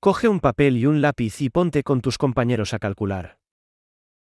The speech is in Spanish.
Coge un papel y un lápiz y ponte con tus compañeros a calcular.